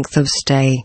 length of stay.